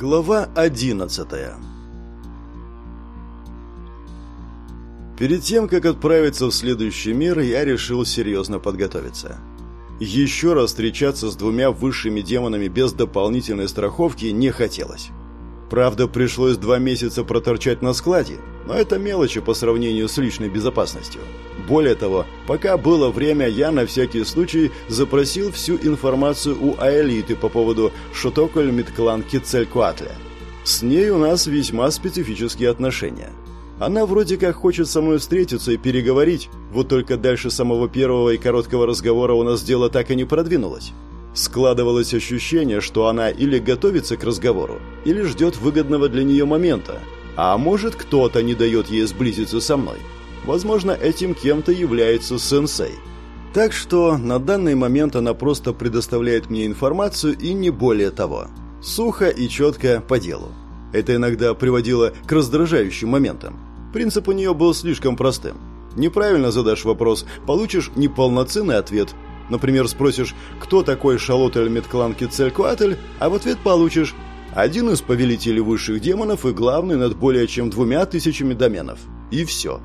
Глава 11 Перед тем, как отправиться в следующий мир, я решил серьезно подготовиться. Еще раз встречаться с двумя высшими демонами без дополнительной страховки не хотелось. Правда, пришлось два месяца проторчать на складе, но это мелочи по сравнению с личной безопасностью. Более того, пока было время, я на всякий случай запросил всю информацию у Аэлиты по поводу Шутоколь Митклан Кицелькуатля. С ней у нас весьма специфические отношения. Она вроде как хочет со мной встретиться и переговорить, вот только дальше самого первого и короткого разговора у нас дело так и не продвинулось. Складывалось ощущение, что она или готовится к разговору, или ждет выгодного для нее момента, а может кто-то не дает ей сблизиться со мной. Возможно, этим кем-то является сенсей. Так что на данный момент она просто предоставляет мне информацию и не более того. Сухо и четко по делу. Это иногда приводило к раздражающим моментам. Принцип у нее был слишком простым. Неправильно задашь вопрос, получишь неполноценный ответ. Например, спросишь, кто такой Шалотель Метклан Кицелькуатль, а в ответ получишь один из повелителей высших демонов и главный над более чем двумя тысячами доменов. И все.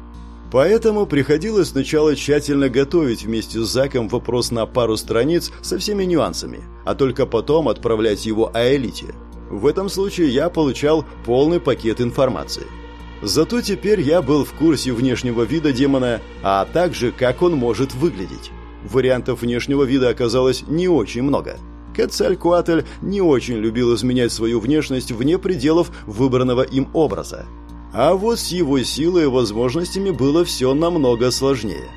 Поэтому приходилось сначала тщательно готовить вместе с Заком вопрос на пару страниц со всеми нюансами, а только потом отправлять его Аэлите. В этом случае я получал полный пакет информации. Зато теперь я был в курсе внешнего вида демона, а также как он может выглядеть. Вариантов внешнего вида оказалось не очень много. Кецалькуатль не очень любил изменять свою внешность вне пределов выбранного им образа. А вот с его силой и возможностями было все намного сложнее.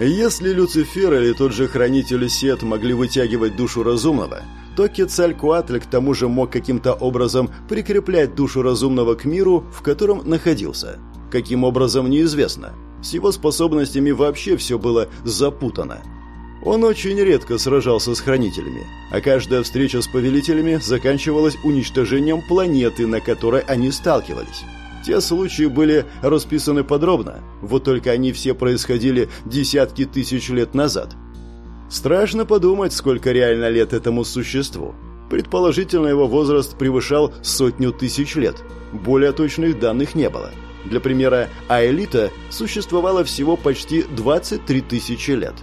Если Люцифер или тот же Хранитель Сет могли вытягивать душу разумного, то Кецалькуатль к тому же мог каким-то образом прикреплять душу разумного к миру, в котором находился. Каким образом, неизвестно. С его способностями вообще все было запутано. Он очень редко сражался с хранителями, а каждая встреча с повелителями заканчивалась уничтожением планеты, на которой они сталкивались. Те случаи были расписаны подробно, вот только они все происходили десятки тысяч лет назад. Страшно подумать, сколько реально лет этому существу. Предположительно, его возраст превышал сотню тысяч лет. Более точных данных не было. Для примера, Аэлита существовала всего почти 23 тысячи лет.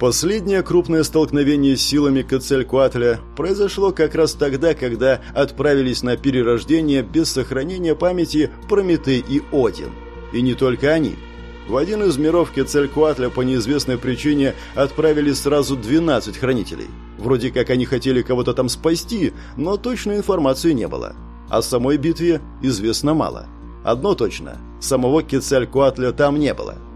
Последнее крупное столкновение с силами Кацелькуатля произошло как раз тогда, когда отправились на перерождение без сохранения памяти Прометей и Один. И не только они. В один из миров Кецалькуатля по неизвестной причине отправили сразу 12 хранителей. Вроде как они хотели кого-то там спасти, но точной информации не было. О самой битве известно мало. Одно точно – самого Кецалькуатля там не было –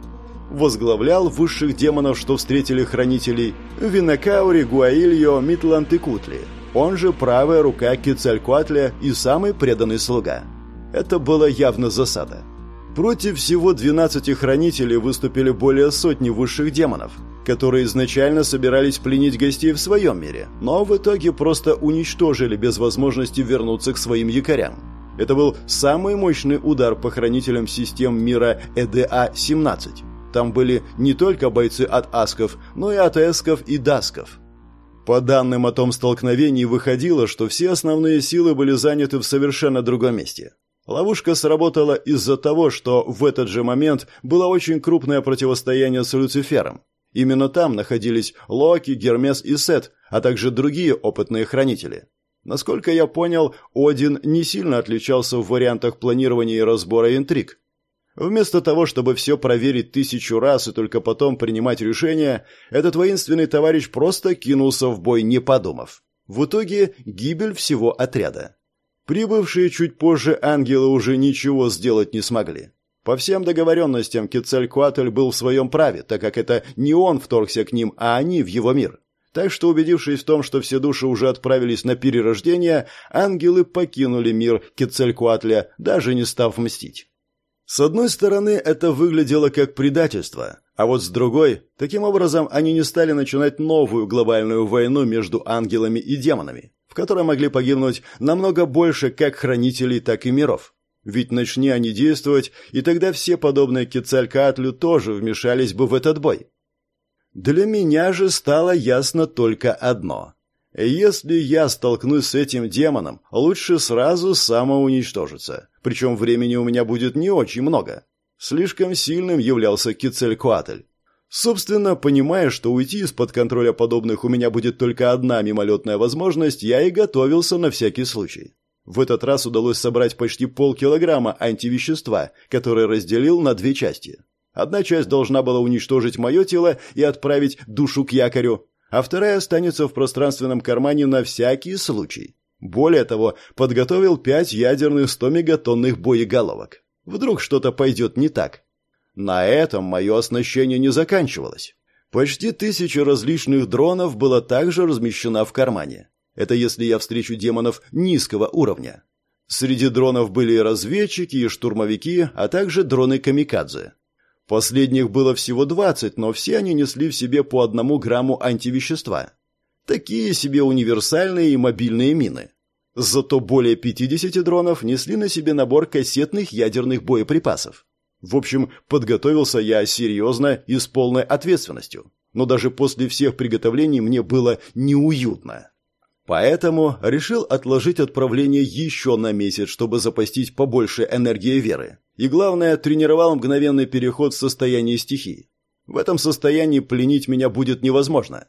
возглавлял высших демонов, что встретили хранителей, Винакаури, Гуаильо, Митланд и Кутли. Он же правая рука Кицалькуатля и самый преданный слуга. Это была явно засада. Против всего 12 хранителей выступили более сотни высших демонов, которые изначально собирались пленить гостей в своем мире, но в итоге просто уничтожили без возможности вернуться к своим якорям. Это был самый мощный удар по хранителям систем мира ЭДА-17. Там были не только бойцы от асков, но и от эсков и дасков. По данным о том столкновении выходило, что все основные силы были заняты в совершенно другом месте. Ловушка сработала из-за того, что в этот же момент было очень крупное противостояние с Люцифером. Именно там находились Локи, Гермес и Сет, а также другие опытные хранители. Насколько я понял, Один не сильно отличался в вариантах планирования и разбора интриг. Вместо того, чтобы все проверить тысячу раз и только потом принимать решение, этот воинственный товарищ просто кинулся в бой, не подумав. В итоге гибель всего отряда. Прибывшие чуть позже ангелы уже ничего сделать не смогли. По всем договоренностям Кецалькуатль был в своем праве, так как это не он вторгся к ним, а они в его мир. Так что, убедившись в том, что все души уже отправились на перерождение, ангелы покинули мир Кецалькуатля, даже не став мстить. С одной стороны, это выглядело как предательство, а вот с другой, таким образом они не стали начинать новую глобальную войну между ангелами и демонами, в которой могли погибнуть намного больше как хранителей, так и миров. Ведь начни они действовать, и тогда все подобные Кецалькаатлю тоже вмешались бы в этот бой. Для меня же стало ясно только одно. Если я столкнусь с этим демоном, лучше сразу самоуничтожиться. Причем времени у меня будет не очень много. Слишком сильным являлся Кицелькуатль. Собственно, понимая, что уйти из-под контроля подобных у меня будет только одна мимолетная возможность, я и готовился на всякий случай. В этот раз удалось собрать почти полкилограмма антивещества, которое разделил на две части. Одна часть должна была уничтожить мое тело и отправить душу к якорю, а вторая останется в пространственном кармане на всякий случай. Более того, подготовил пять ядерных 100-мегатонных боеголовок. Вдруг что-то пойдет не так. На этом мое оснащение не заканчивалось. Почти тысяча различных дронов было также размещена в кармане. Это если я встречу демонов низкого уровня. Среди дронов были и разведчики, и штурмовики, а также дроны-камикадзе. Последних было всего 20, но все они несли в себе по одному грамму антивещества. Такие себе универсальные и мобильные мины. Зато более 50 дронов несли на себе набор кассетных ядерных боеприпасов. В общем, подготовился я серьезно и с полной ответственностью. Но даже после всех приготовлений мне было неуютно. Поэтому решил отложить отправление еще на месяц, чтобы запастить побольше энергии веры. И главное, тренировал мгновенный переход в состояние стихии. В этом состоянии пленить меня будет невозможно.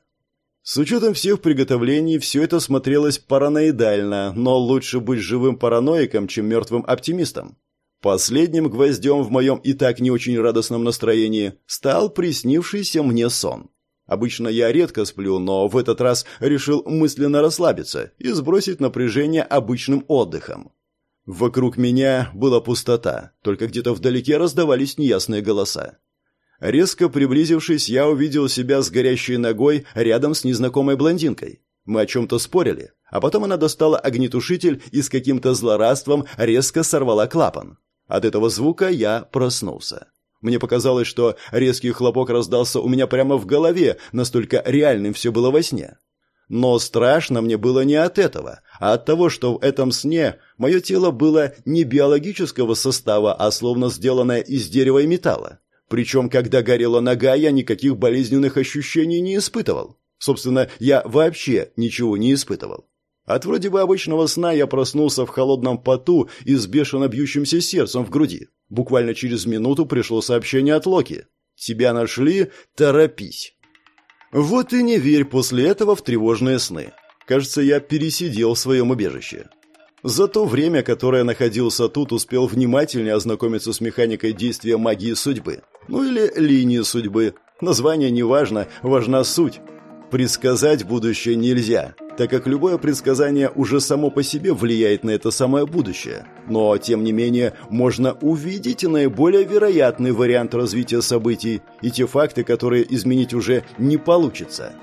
С учетом всех приготовлений, все это смотрелось параноидально, но лучше быть живым параноиком, чем мертвым оптимистом. Последним гвоздем в моем и так не очень радостном настроении стал приснившийся мне сон. Обычно я редко сплю, но в этот раз решил мысленно расслабиться и сбросить напряжение обычным отдыхом. Вокруг меня была пустота, только где-то вдалеке раздавались неясные голоса. Резко приблизившись, я увидел себя с горящей ногой рядом с незнакомой блондинкой. Мы о чем-то спорили, а потом она достала огнетушитель и с каким-то злорадством резко сорвала клапан. От этого звука я проснулся. Мне показалось, что резкий хлопок раздался у меня прямо в голове, настолько реальным все было во сне. Но страшно мне было не от этого, а от того, что в этом сне мое тело было не биологического состава, а словно сделанное из дерева и металла. Причем, когда горела нога, я никаких болезненных ощущений не испытывал. Собственно, я вообще ничего не испытывал. От вроде бы обычного сна я проснулся в холодном поту и с бешено бьющимся сердцем в груди. Буквально через минуту пришло сообщение от Локи. «Тебя нашли? Торопись!» Вот и не верь после этого в тревожные сны. Кажется, я пересидел в своем убежище. За то время, которое находился тут, успел внимательнее ознакомиться с механикой действия магии судьбы. Ну или линии судьбы. Название не важно, важна суть. Предсказать будущее нельзя, так как любое предсказание уже само по себе влияет на это самое будущее. Но, тем не менее, можно увидеть наиболее вероятный вариант развития событий и те факты, которые изменить уже не получится.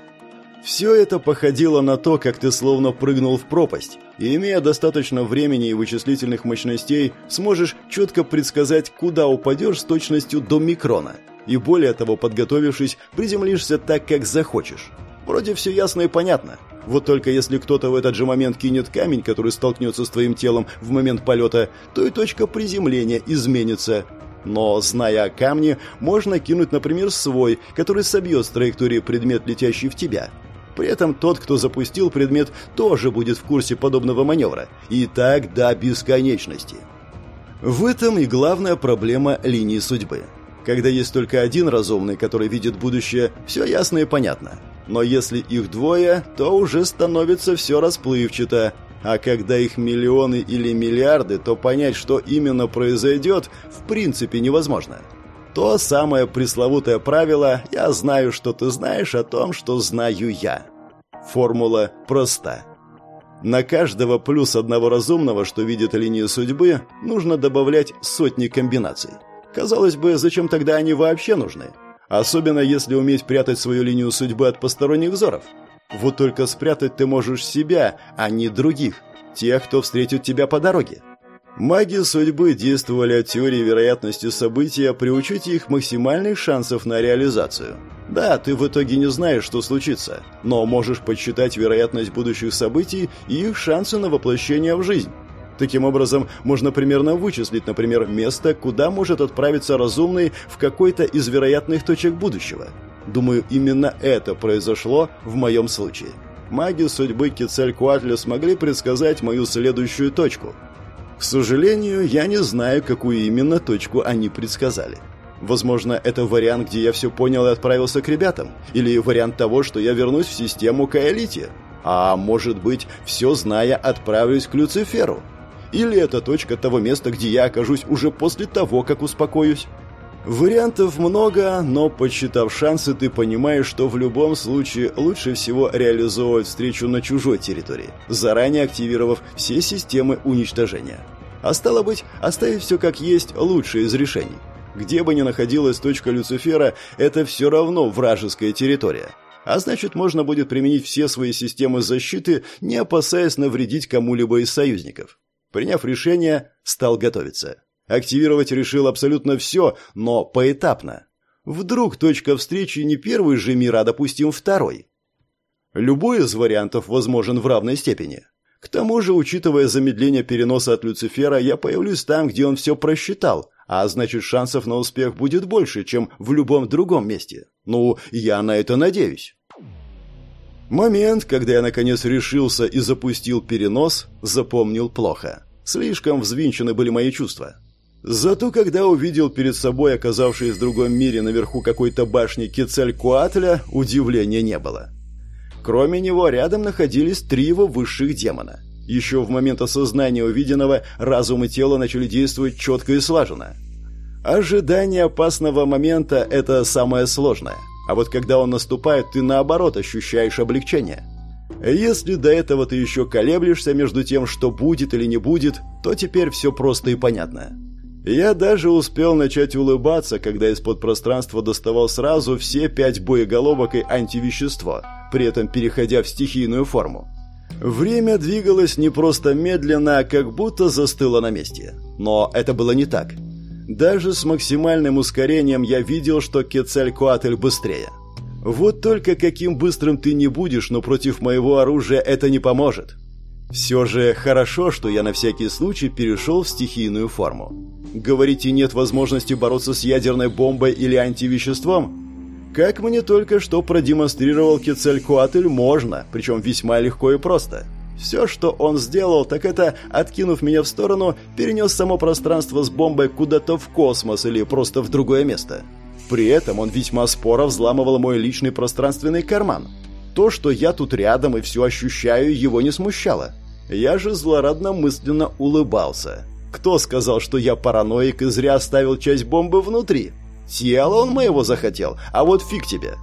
Все это походило на то, как ты словно прыгнул в пропасть, и, имея достаточно времени и вычислительных мощностей, сможешь четко предсказать, куда упадешь с точностью до микрона. И более того, подготовившись, приземлишься так, как захочешь. Вроде все ясно и понятно. Вот только если кто-то в этот же момент кинет камень, который столкнется с твоим телом в момент полета, то и точка приземления изменится. Но, зная о камне, можно кинуть, например, свой, который собьет с траектории предмет, летящий в тебя. При этом тот, кто запустил предмет, тоже будет в курсе подобного маневра. И так до бесконечности. В этом и главная проблема линии судьбы. Когда есть только один разумный, который видит будущее, все ясно и понятно. Но если их двое, то уже становится все расплывчато. А когда их миллионы или миллиарды, то понять, что именно произойдет, в принципе невозможно. То самое пресловутое правило «я знаю, что ты знаешь о том, что знаю я». Формула проста. На каждого плюс одного разумного, что видит линию судьбы, нужно добавлять сотни комбинаций. Казалось бы, зачем тогда они вообще нужны? Особенно если уметь прятать свою линию судьбы от посторонних взоров. Вот только спрятать ты можешь себя, а не других, тех, кто встретит тебя по дороге. Маги судьбы действовали от теории вероятности события, приучить их максимальных шансов на реализацию. Да, ты в итоге не знаешь, что случится, но можешь подсчитать вероятность будущих событий и их шансы на воплощение в жизнь. Таким образом, можно примерно вычислить, например, место, куда может отправиться разумный в какой-то из вероятных точек будущего. Думаю, именно это произошло в моем случае. маги судьбы Кецалькуатля смогли предсказать мою следующую точку. К сожалению, я не знаю, какую именно точку они предсказали. Возможно, это вариант, где я все понял и отправился к ребятам, или вариант того, что я вернусь в систему к элите. А может быть, все зная, отправлюсь к Люциферу. Или это точка того места, где я окажусь уже после того, как успокоюсь. Вариантов много, но подсчитав шансы, ты понимаешь, что в любом случае лучше всего реализовывать встречу на чужой территории, заранее активировав все системы уничтожения. А стало быть, оставить все как есть лучшее из решений. Где бы ни находилась точка Люцифера, это все равно вражеская территория. А значит, можно будет применить все свои системы защиты, не опасаясь навредить кому-либо из союзников. Приняв решение, стал готовиться. Активировать решил абсолютно все, но поэтапно. Вдруг точка встречи не первый же мир, а, допустим, второй. Любой из вариантов возможен в равной степени. К тому же, учитывая замедление переноса от Люцифера, я появлюсь там, где он все просчитал, а значит, шансов на успех будет больше, чем в любом другом месте. Ну, я на это надеюсь. Момент, когда я наконец решился и запустил перенос, запомнил плохо. Слишком взвинчены были мои чувства. Зато когда увидел перед собой оказавшись в другом мире наверху какой-то башни Кецалькуатля, удивления не было. Кроме него рядом находились три его высших демона. Еще в момент осознания увиденного разум и тело начали действовать четко и слаженно. Ожидание опасного момента – это самое сложное. А вот когда он наступает, ты наоборот ощущаешь облегчение. Если до этого ты еще колеблешься между тем, что будет или не будет, то теперь все просто и понятно. Я даже успел начать улыбаться, когда из-под пространства доставал сразу все пять боеголовок и антивещество, при этом переходя в стихийную форму. Время двигалось не просто медленно, а как будто застыло на месте. Но это было не так. Даже с максимальным ускорением я видел, что Кецалькуатль быстрее. Вот только каким быстрым ты не будешь, но против моего оружия это не поможет. Все же хорошо, что я на всякий случай перешел в стихийную форму. Говорите, нет возможности бороться с ядерной бомбой или антивеществом? Как мне только что продемонстрировал Кецалькуатль, можно, причем весьма легко и просто. Все, что он сделал, так это, откинув меня в сторону, перенес само пространство с бомбой куда-то в космос или просто в другое место. При этом он весьма споро взламывал мой личный пространственный карман. То, что я тут рядом и все ощущаю, его не смущало. Я же злорадно мысленно улыбался. Кто сказал, что я параноик и зря оставил часть бомбы внутри? Тело он моего захотел, а вот фиг тебе.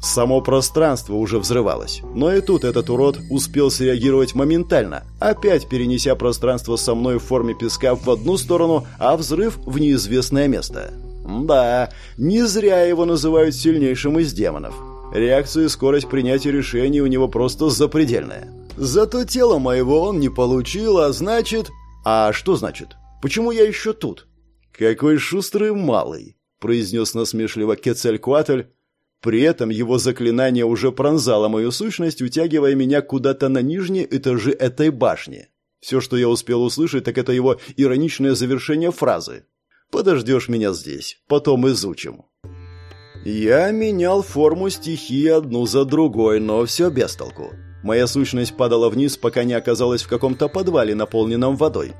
Само пространство уже взрывалось. Но и тут этот урод успел среагировать моментально, опять перенеся пространство со мной в форме песка в одну сторону, а взрыв в неизвестное место. Да, не зря его называют сильнейшим из демонов. Реакция и скорость принятия решений у него просто запредельная. Зато тело моего он не получил, а значит... А что значит? Почему я еще тут? Какой шустрый малый, произнес насмешливо Кецалькуатль. При этом его заклинание уже пронзало мою сущность, утягивая меня куда-то на нижние этажи этой башни. Все, что я успел услышать, так это его ироничное завершение фразы. «Подождешь меня здесь, потом изучим». Я менял форму стихии одну за другой, но все без толку. Моя сущность падала вниз, пока не оказалась в каком-то подвале, наполненном водой.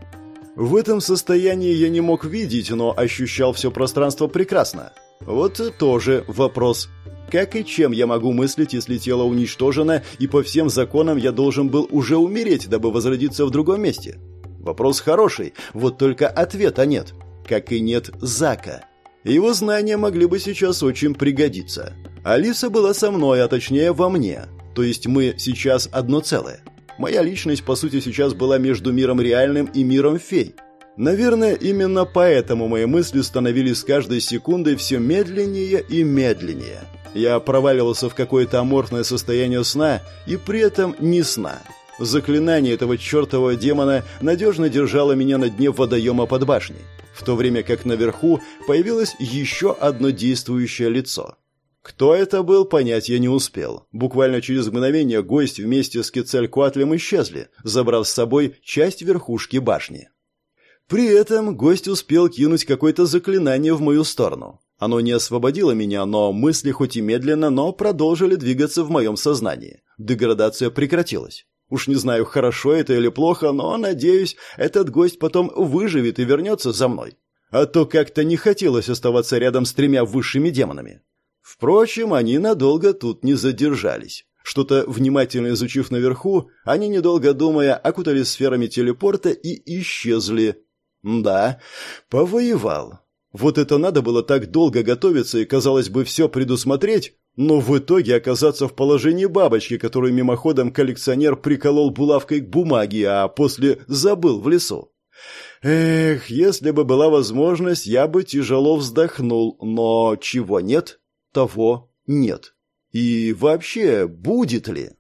В этом состоянии я не мог видеть, но ощущал все пространство прекрасно. Вот тоже вопрос. Как и чем я могу мыслить, если тело уничтожено, и по всем законам я должен был уже умереть, дабы возродиться в другом месте? Вопрос хороший, вот только ответа нет. Как и нет Зака. Его знания могли бы сейчас очень пригодиться. Алиса была со мной, а точнее во мне. То есть мы сейчас одно целое. Моя личность, по сути, сейчас была между миром реальным и миром фей. Наверное, именно поэтому мои мысли становились с каждой секундой все медленнее и медленнее. Я проваливался в какое-то аморфное состояние сна и при этом не сна. Заклинание этого чертового демона надежно держало меня на дне водоема под башней, в то время как наверху появилось еще одно действующее лицо. Кто это был, понять я не успел. Буквально через мгновение гость вместе с Кецалькуатлем исчезли, забрав с собой часть верхушки башни. При этом гость успел кинуть какое-то заклинание в мою сторону. Оно не освободило меня, но мысли хоть и медленно, но продолжили двигаться в моем сознании. деградация прекратилась. Уж не знаю, хорошо это или плохо, но, надеюсь, этот гость потом выживет и вернется за мной. А то как-то не хотелось оставаться рядом с тремя высшими демонами. Впрочем, они надолго тут не задержались. Что-то внимательно изучив наверху, они, недолго думая, окутались сферами телепорта и исчезли. Да, повоевал. Вот это надо было так долго готовиться и, казалось бы, все предусмотреть, но в итоге оказаться в положении бабочки, которую мимоходом коллекционер приколол булавкой к бумаге, а после забыл в лесу. Эх, если бы была возможность, я бы тяжело вздохнул, но чего нет, того нет. И вообще, будет ли?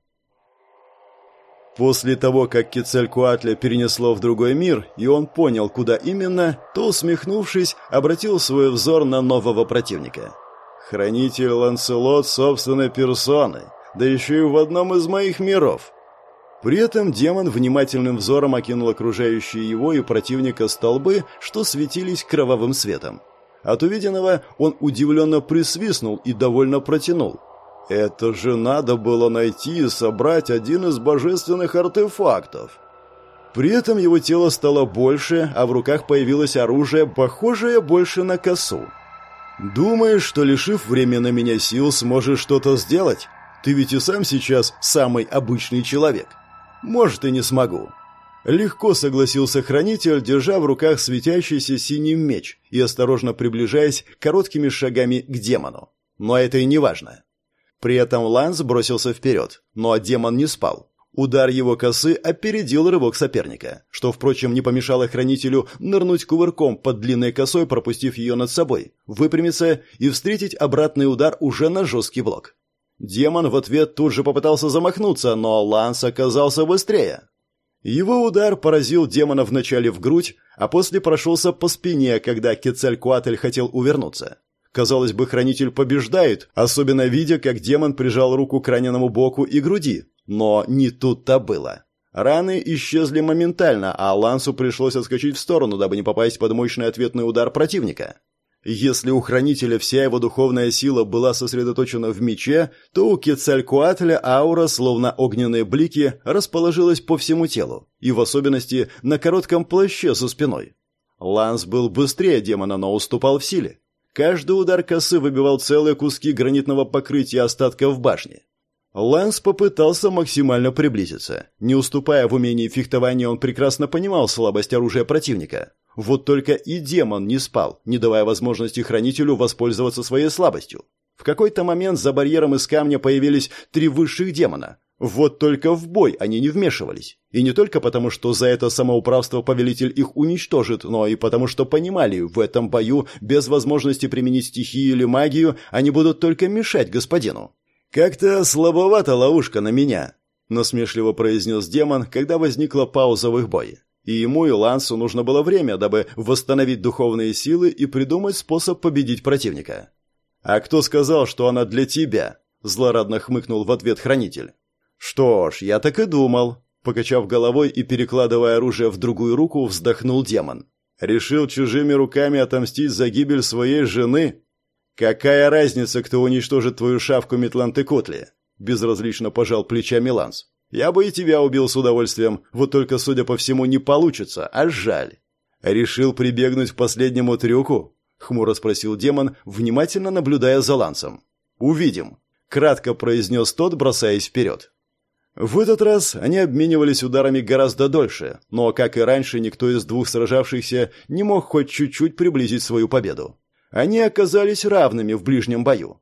После того, как Кецалькуатля перенесло в другой мир, и он понял, куда именно, то, усмехнувшись, обратил свой взор на нового противника – Хранитель Ланселот собственной персоной, да еще и в одном из моих миров. При этом демон внимательным взором окинул окружающие его и противника столбы, что светились кровавым светом. От увиденного он удивленно присвистнул и довольно протянул. «Это же надо было найти и собрать один из божественных артефактов!» При этом его тело стало больше, а в руках появилось оружие, похожее больше на косу. «Думаешь, что, лишив временно меня сил, сможешь что-то сделать? Ты ведь и сам сейчас самый обычный человек. Может, и не смогу». Легко согласился хранитель, держа в руках светящийся синий меч и осторожно приближаясь короткими шагами к демону. Но это и не важно. При этом Ланс бросился вперед, но демон не спал. Удар его косы опередил рывок соперника, что, впрочем, не помешало хранителю нырнуть кувырком под длинной косой, пропустив ее над собой, выпрямиться и встретить обратный удар уже на жесткий блок. Демон в ответ тут же попытался замахнуться, но Ланс оказался быстрее. Его удар поразил демона вначале в грудь, а после прошелся по спине, когда Кецалькуатль хотел увернуться. Казалось бы, хранитель побеждает, особенно видя, как демон прижал руку к раненому боку и груди, но не тут-то было. Раны исчезли моментально, а Лансу пришлось отскочить в сторону, дабы не попасть под мощный ответный удар противника. Если у Хранителя вся его духовная сила была сосредоточена в мече, то у Кецалькуатля аура, словно огненные блики, расположилась по всему телу, и в особенности на коротком плаще со спиной. Ланс был быстрее демона, но уступал в силе. Каждый удар косы выбивал целые куски гранитного покрытия остатков башни. Ланс попытался максимально приблизиться. Не уступая в умении фехтования, он прекрасно понимал слабость оружия противника. Вот только и демон не спал, не давая возможности хранителю воспользоваться своей слабостью. В какой-то момент за барьером из камня появились три высших демона. Вот только в бой они не вмешивались. И не только потому, что за это самоуправство повелитель их уничтожит, но и потому, что понимали, в этом бою без возможности применить стихию или магию они будут только мешать господину. «Как-то слабовата ловушка на меня», — насмешливо произнес демон, когда возникла пауза в их бое. И ему и Лансу нужно было время, дабы восстановить духовные силы и придумать способ победить противника. «А кто сказал, что она для тебя?» — злорадно хмыкнул в ответ хранитель. «Что ж, я так и думал», — покачав головой и перекладывая оружие в другую руку, вздохнул демон. «Решил чужими руками отомстить за гибель своей жены?» «Какая разница, кто уничтожит твою шавку Метланты Котли?» Безразлично пожал плечами Ланс. «Я бы и тебя убил с удовольствием, вот только, судя по всему, не получится, а жаль». «Решил прибегнуть к последнему трюку?» — хмуро спросил демон, внимательно наблюдая за Лансом. «Увидим», — кратко произнес тот, бросаясь вперед. В этот раз они обменивались ударами гораздо дольше, но, как и раньше, никто из двух сражавшихся не мог хоть чуть-чуть приблизить свою победу. Они оказались равными в ближнем бою.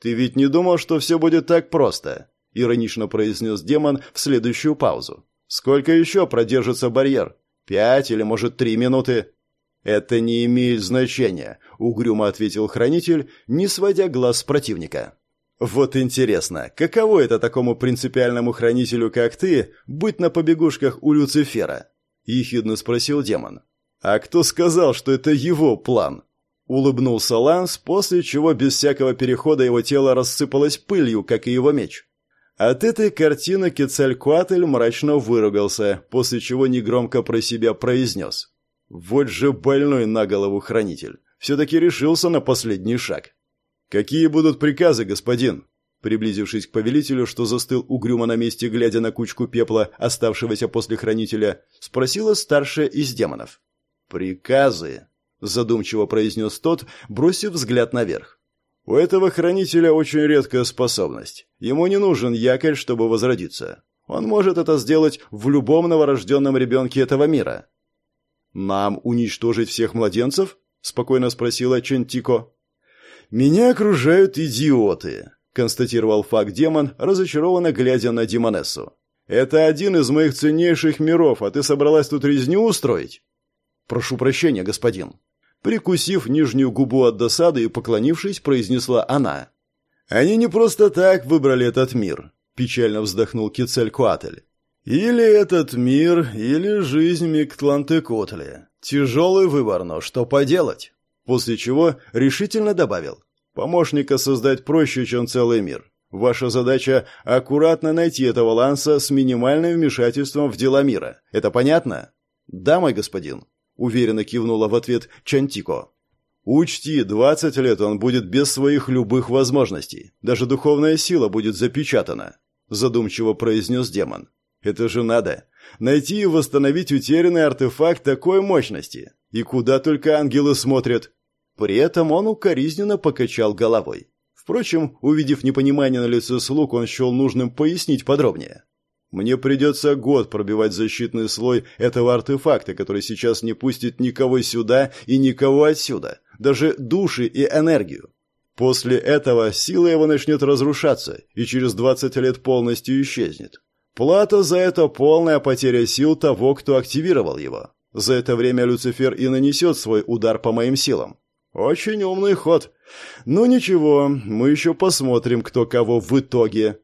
«Ты ведь не думал, что все будет так просто?» — иронично произнес демон в следующую паузу. «Сколько еще продержится барьер? Пять или, может, три минуты?» «Это не имеет значения», — угрюмо ответил хранитель, не сводя глаз с противника. «Вот интересно, каково это такому принципиальному хранителю, как ты, быть на побегушках у Люцифера?» — ехидно спросил демон. «А кто сказал, что это его план?» Улыбнулся Ланс, после чего без всякого перехода его тело рассыпалось пылью, как и его меч. От этой картины Кецалькуатль мрачно выругался, после чего негромко про себя произнес. «Вот же больной на голову хранитель! Все-таки решился на последний шаг!» «Какие будут приказы, господин?» Приблизившись к повелителю, что застыл угрюмо на месте, глядя на кучку пепла, оставшегося после хранителя, спросила старшая из демонов. «Приказы», — задумчиво произнес тот, бросив взгляд наверх. «У этого хранителя очень редкая способность. Ему не нужен якорь, чтобы возродиться. Он может это сделать в любом новорожденном ребенке этого мира». «Нам уничтожить всех младенцев?» — спокойно спросила Чентико. «Меня окружают идиоты», — констатировал факт-демон, разочарованно глядя на Димонессу. «Это один из моих ценнейших миров, а ты собралась тут резню устроить?» «Прошу прощения, господин». Прикусив нижнюю губу от досады и поклонившись, произнесла она. «Они не просто так выбрали этот мир», — печально вздохнул Кицелькуатль. «Или этот мир, или жизнь Миктлантекотли. Тяжелый выбор, но что поделать?» После чего решительно добавил. Помощника создать проще, чем целый мир. Ваша задача – аккуратно найти этого ланса с минимальным вмешательством в дела мира. Это понятно? Да, мой господин. Уверенно кивнула в ответ Чантико. Учти, 20 лет он будет без своих любых возможностей. Даже духовная сила будет запечатана. Задумчиво произнес демон. Это же надо. Найти и восстановить утерянный артефакт такой мощности. И куда только ангелы смотрят. При этом он укоризненно покачал головой. Впрочем, увидев непонимание на лице слуг, он счел нужным пояснить подробнее. «Мне придется год пробивать защитный слой этого артефакта, который сейчас не пустит никого сюда и никого отсюда, даже души и энергию. После этого сила его начнет разрушаться и через 20 лет полностью исчезнет. Плата за это полная потеря сил того, кто активировал его. За это время Люцифер и нанесет свой удар по моим силам. Очень умный ход. Ну ничего, мы еще посмотрим, кто кого в итоге.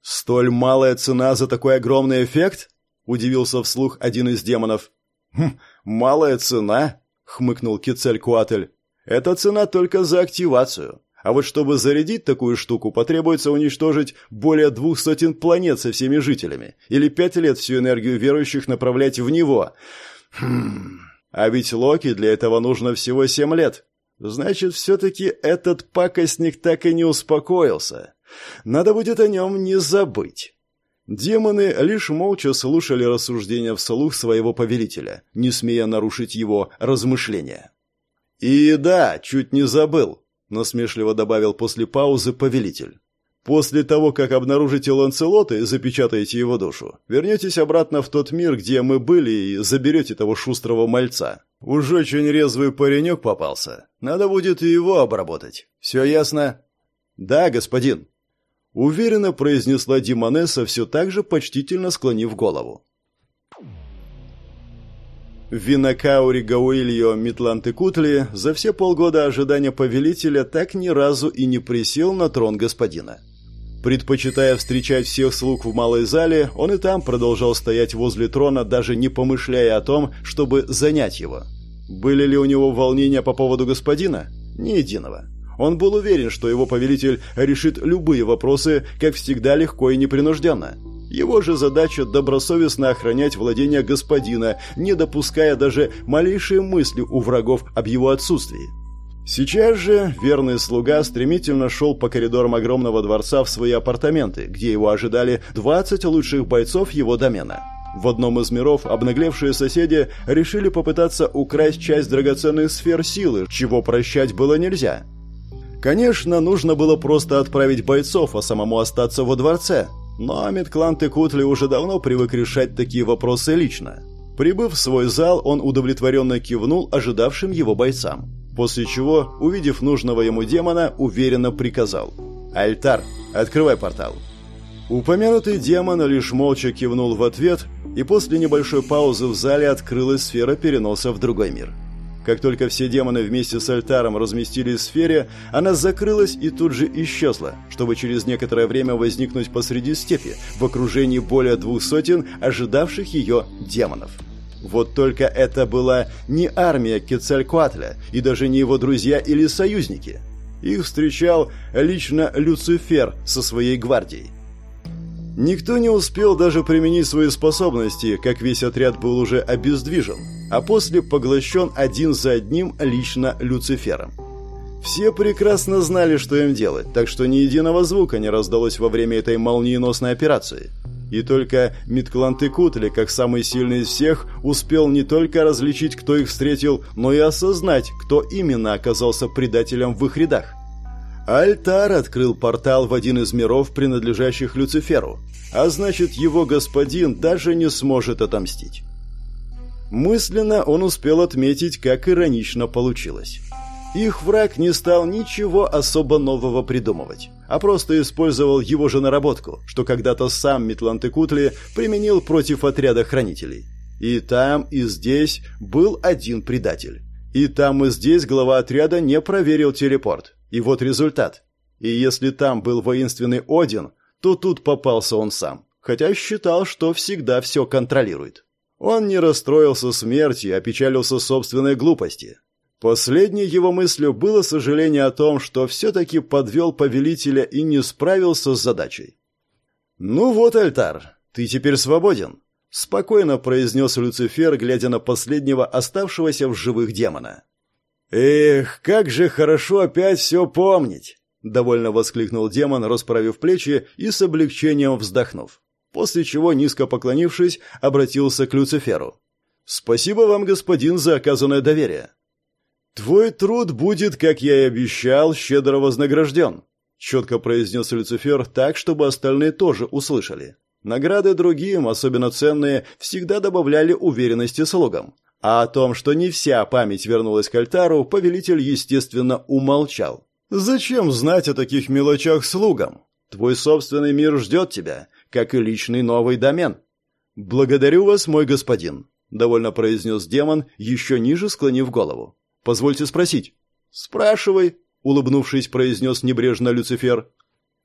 Столь малая цена за такой огромный эффект? Удивился вслух один из демонов. Хм, малая цена? Хмыкнул Кицелькуатль. Это цена только за активацию. А вот чтобы зарядить такую штуку, потребуется уничтожить более двух сотен планет со всеми жителями. Или пять лет всю энергию верующих направлять в него. Хм... А ведь Локи для этого нужно всего семь лет. Значит, все-таки этот пакостник так и не успокоился. Надо будет о нем не забыть. Демоны лишь молча слушали рассуждения вслух своего повелителя, не смея нарушить его размышления. «И да, чуть не забыл», — насмешливо добавил после паузы повелитель. После того, как обнаружите Ланцелота и запечатаете его душу, вернетесь обратно в тот мир, где мы были, и заберете того шустрого мальца. Уж очень резвый паренек попался. Надо будет и его обработать. Все ясно?» «Да, господин», — уверенно произнесла Димонеса, все так же почтительно склонив голову. В Винокауре Гауильо Митланты Кутли за все полгода ожидания повелителя так ни разу и не присел на трон господина. Предпочитая встречать всех слуг в малой зале, он и там продолжал стоять возле трона, даже не помышляя о том, чтобы занять его. Были ли у него волнения по поводу господина? Ни единого. Он был уверен, что его повелитель решит любые вопросы, как всегда, легко и непринужденно. Его же задача добросовестно охранять владения господина, не допуская даже малейшей мысли у врагов об его отсутствии. Сейчас же верный слуга стремительно шел по коридорам огромного дворца в свои апартаменты, где его ожидали 20 лучших бойцов его домена. В одном из миров обнаглевшие соседи решили попытаться украсть часть драгоценных сфер силы, чего прощать было нельзя. Конечно, нужно было просто отправить бойцов, а самому остаться во дворце. Но Амитклан Текутли уже давно привык решать такие вопросы лично. Прибыв в свой зал, он удовлетворенно кивнул ожидавшим его бойцам. После чего, увидев нужного ему демона, уверенно приказал. «Альтар, открывай портал». Упомянутый демон лишь молча кивнул в ответ, и после небольшой паузы в зале открылась сфера переноса в другой мир. Как только все демоны вместе с альтаром разместились в сфере, она закрылась и тут же исчезла, чтобы через некоторое время возникнуть посреди степи, в окружении более двух сотен ожидавших ее демонов. Вот только это была не армия Кецалькуатля и даже не его друзья или союзники. Их встречал лично Люцифер со своей гвардией. Никто не успел даже применить свои способности, как весь отряд был уже обездвижен, а после поглощен один за одним лично Люцифером. Все прекрасно знали, что им делать, так что ни единого звука не раздалось во время этой молниеносной операции. И только Митклантыкутли, как самый сильный из всех, успел не только различить, кто их встретил, но и осознать, кто именно оказался предателем в их рядах. Альтар открыл портал в один из миров, принадлежащих Люциферу, а значит, его господин даже не сможет отомстить. Мысленно он успел отметить, как иронично получилось. Их враг не стал ничего особо нового придумывать, а просто использовал его же наработку, что когда-то сам Митлантекутли применил против отряда хранителей. И там, и здесь был один предатель. И там, и здесь глава отряда не проверил телепорт. И вот результат. И если там был воинственный Один, то тут попался он сам, хотя считал, что всегда все контролирует. Он не расстроился смерти, а печалился собственной глупости. Последней его мыслью было сожаление о том, что все-таки подвел повелителя и не справился с задачей. «Ну вот, Альтар, ты теперь свободен», — спокойно произнес Люцифер, глядя на последнего оставшегося в живых демона. «Эх, как же хорошо опять все помнить!» — довольно воскликнул демон, расправив плечи и с облегчением вздохнув. После чего, низко поклонившись, обратился к Люциферу. «Спасибо вам, господин, за оказанное доверие. «Твой труд будет, как я и обещал, щедро вознагражден», — четко произнес Люцифер так, чтобы остальные тоже услышали. Награды другим, особенно ценные, всегда добавляли уверенности слугам. А о том, что не вся память вернулась к альтару, повелитель, естественно, умолчал. «Зачем знать о таких мелочах слугам? Твой собственный мир ждет тебя, как и личный новый домен». «Благодарю вас, мой господин», — довольно произнес демон, еще ниже склонив голову. Позвольте спросить». «Спрашивай», — улыбнувшись, произнес небрежно Люцифер.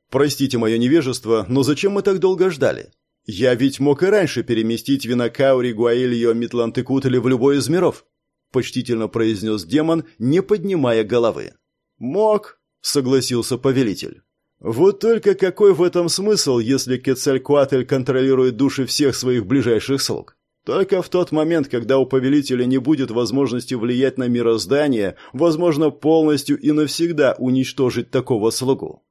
«Простите мое невежество, но зачем мы так долго ждали? Я ведь мог и раньше переместить Винокаури, Гуаильо, Митлантекутели в любой из миров», — почтительно произнес демон, не поднимая головы. «Мог», — согласился повелитель. «Вот только какой в этом смысл, если Кецалькуатль контролирует души всех своих ближайших слуг? Только в тот момент, когда у повелителя не будет возможности влиять на мироздание, возможно полностью и навсегда уничтожить такого слугу.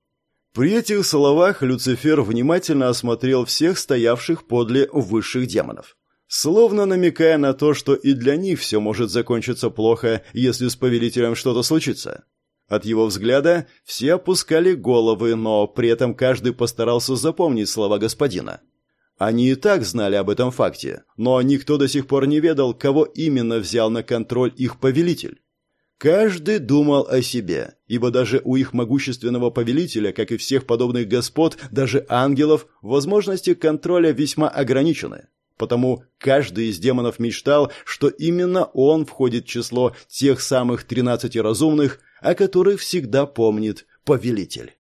При этих словах Люцифер внимательно осмотрел всех стоявших подле высших демонов. Словно намекая на то, что и для них все может закончиться плохо, если с повелителем что-то случится. От его взгляда все опускали головы, но при этом каждый постарался запомнить слова господина. Они и так знали об этом факте, но никто до сих пор не ведал, кого именно взял на контроль их повелитель. Каждый думал о себе, ибо даже у их могущественного повелителя, как и всех подобных господ, даже ангелов, возможности контроля весьма ограничены. Потому каждый из демонов мечтал, что именно он входит в число тех самых тринадцати разумных, о которых всегда помнит повелитель.